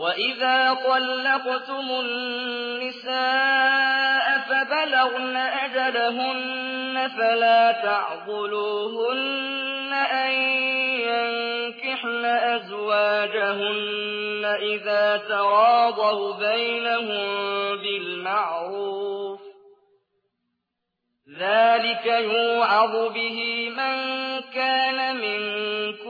وَإِذَا طَلَّقْتُمُ النِّسَاءَ فَبَلَغْنَ أَجَلَهُنَّ فَلَا تَعْضُلُوهُنَّ أَن يَنكِحْنَ أَزْوَاجَهُنَّ إِذَا تَرَاضَوْا بَيْنَهُم بِالْمَعْرُوفِ ۗ ذَٰلِكَ يُوعَظُ بِهِ مَن كَانَ مِنكُمْ